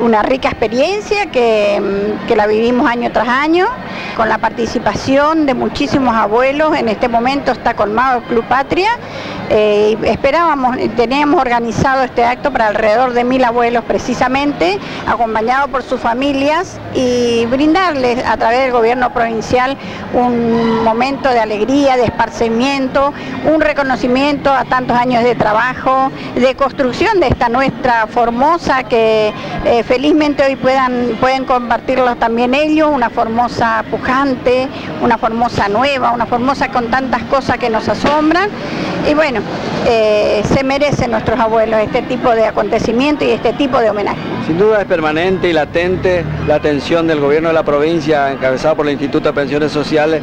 una rica experiencia que, que la vivimos año tras año con la participación de muchísimos abuelos. En este momento está colmado el Club Patria. Eh, esperábamos, teníamos organizado este acto para alrededor de mil abuelos precisamente, acompañados por sus familias y brindarles a través del gobierno provincial un momento de alegría, de esparcimiento, un reconocimiento a tantos años de trabajo, de construcción de esta nuestra Formosa que eh, felizmente hoy puedan, pueden compartirlo también ellos, una Formosa pujante, una Formosa nueva, una Formosa con tantas cosas que nos asombran. Y bueno, eh, se merecen nuestros abuelos este tipo de acontecimiento y este tipo de homenaje. Sin duda es permanente y latente la atención del gobierno de la provincia, encabezado por el Instituto de Pensiones Sociales,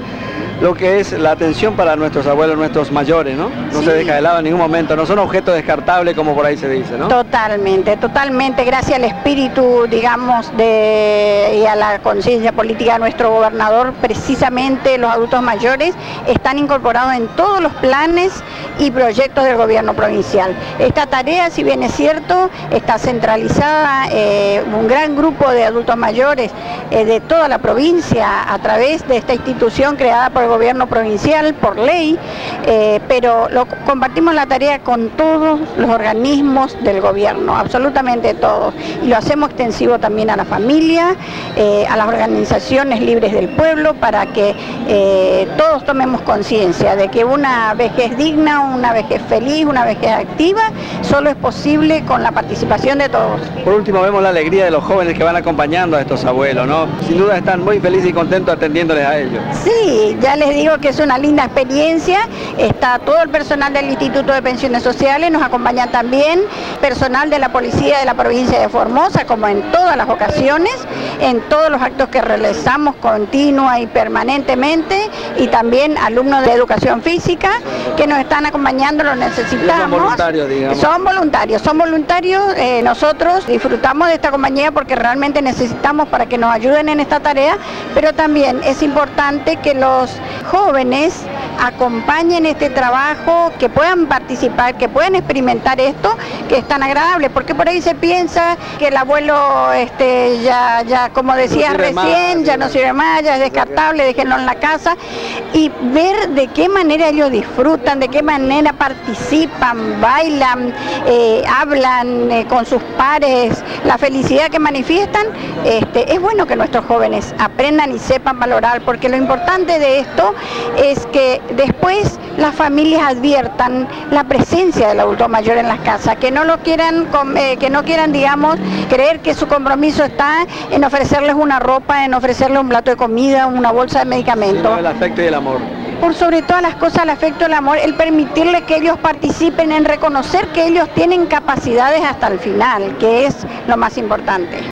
lo que es la atención para nuestros abuelos, nuestros mayores, ¿no? No se deja de lado en ningún momento, no son objetos descartables como por ahí se dice, ¿no? Totalmente, totalmente, gracias al espíritu, digamos, de, y a la conciencia política de nuestro gobernador, precisamente los adultos mayores están incorporados en todos los planes y proyectos del gobierno provincial. Esta tarea, si bien es cierto, está centralizada, eh, un gran grupo de adultos mayores eh, de toda la provincia a través de esta institución creada por el gobierno provincial por ley, eh, pero lo, compartimos la tarea con todos los organismos del gobierno, absolutamente todos. Y lo hacemos extensivo también a la familia, eh, a las organizaciones libres del pueblo, para que eh, todos tomemos conciencia de que una vejez digna, una vejez feliz, una vejez activa, solo es posible con la participación de todos. Por último, vemos la alegría de los jóvenes que van acompañando a estos abuelos, ¿no? Sin duda están muy felices y contentos atendiéndoles a ellos. Sí, ya les digo que es una linda experiencia. Está todo el personal del Instituto de Pensiones Sociales, nos acompaña también personal de la Policía de la provincia de Formosa, como en todas las ocasiones, en todos los actos que realizamos continua y permanentemente, y también alumnos de educación física que nos están acompañando, los necesitamos. Son voluntarios, digamos. Son voluntarios, son voluntarios. eh, nosotros disfrutamos de esta compañía porque realmente necesitamos para que nos ayuden en esta tarea, pero también es importante que los jóvenes acompañen este trabajo, que puedan participar, que puedan experimentar esto, que es tan agradable, porque por ahí se piensa que el abuelo este, ya, ya, como decías sirve recién, más, ya no sirve más, ya es descartable, déjenlo en la casa, y ver de qué manera ellos disfrutan, de qué manera participan, bailan, eh, hablan eh, con sus pares, la felicidad que manifiestan, este, es bueno que nuestros jóvenes aprendan y sepan valorar, porque lo importante de esto es que después las familias adviertan la presencia del adulto mayor en las casas, que no lo quieran, eh, que no quieran, digamos, creer que su compromiso está en ofrecerles una ropa, en ofrecerles un plato de comida, una bolsa de medicamentos el afecto y el amor. por sobre todas las cosas el afecto, el amor, el permitirles que ellos participen en reconocer que ellos tienen capacidades hasta el final, que es lo más importante.